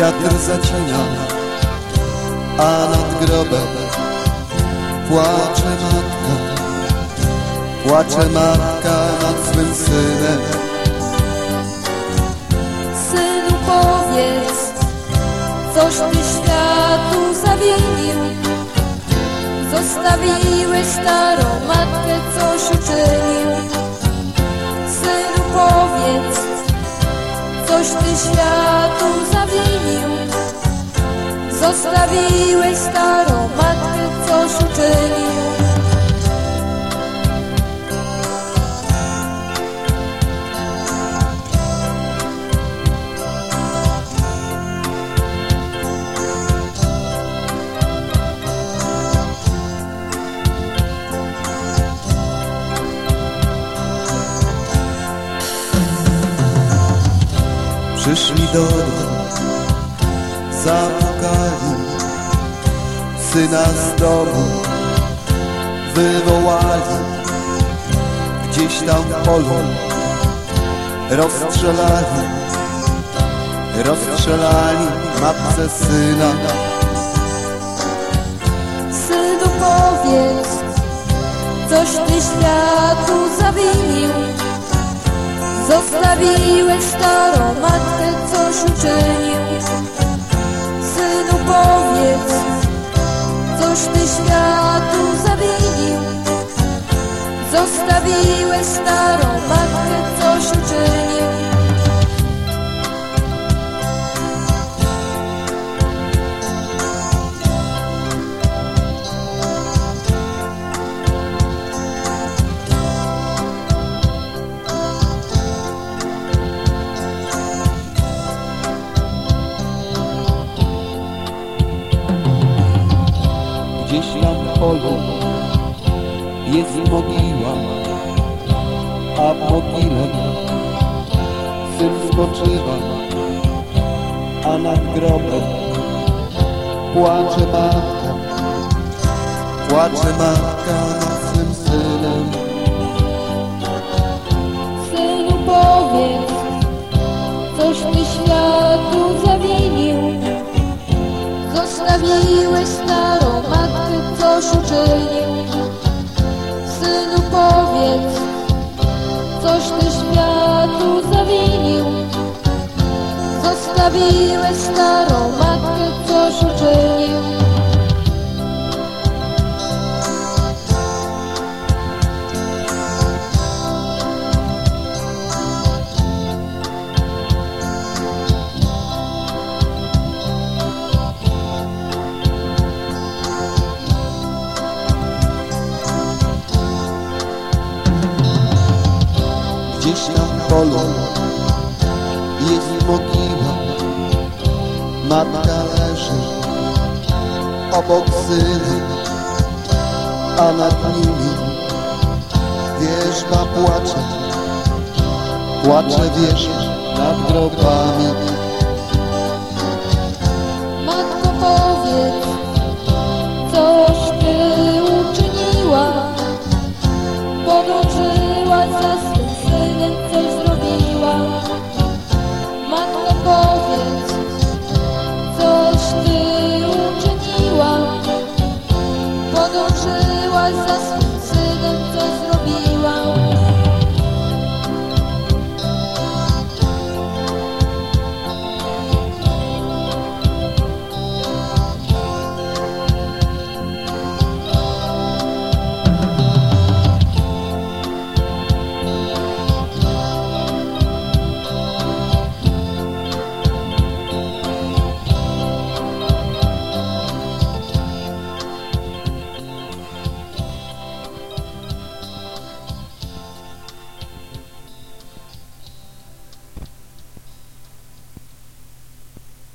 wiatr zacienia, a nad grobem płacze matka, płacze matka nad swym synem. Synu powiedz, coś ty światu zawinił. Zostawiłeś starą matkę, coś uczynił. Coś ty światu zawinił. Zostawiłeś starą matkę, coś uczynił. Przyszli do domu, zapukali, syna z domu wywołali. Gdzieś tam polu rozstrzelali, rozstrzelali matce syna. Synu powiedz, coś ty światu zawinił. Zostawiłeś starą matkę, coś uczynił. Synu powiedz, coś ty światu zawinił. Zostawiłeś starą matkę, coś uczynił. Gdzieś tam w polu jest mogiła, a w mogile syn spoczywa, a nad grobem płacze matka, płacze matka nad swym synem. Synu powiedz, coś ty światu zawinił. Zostawiłeś uczynił. Synu powiedz, coś ty światu zawinił. Zostawiłeś starą matkę, coś uczynił. W polu jest mogiła, matka leży obok syna, a nad nimi wierzba płacze, płacze wierzba nad grobami.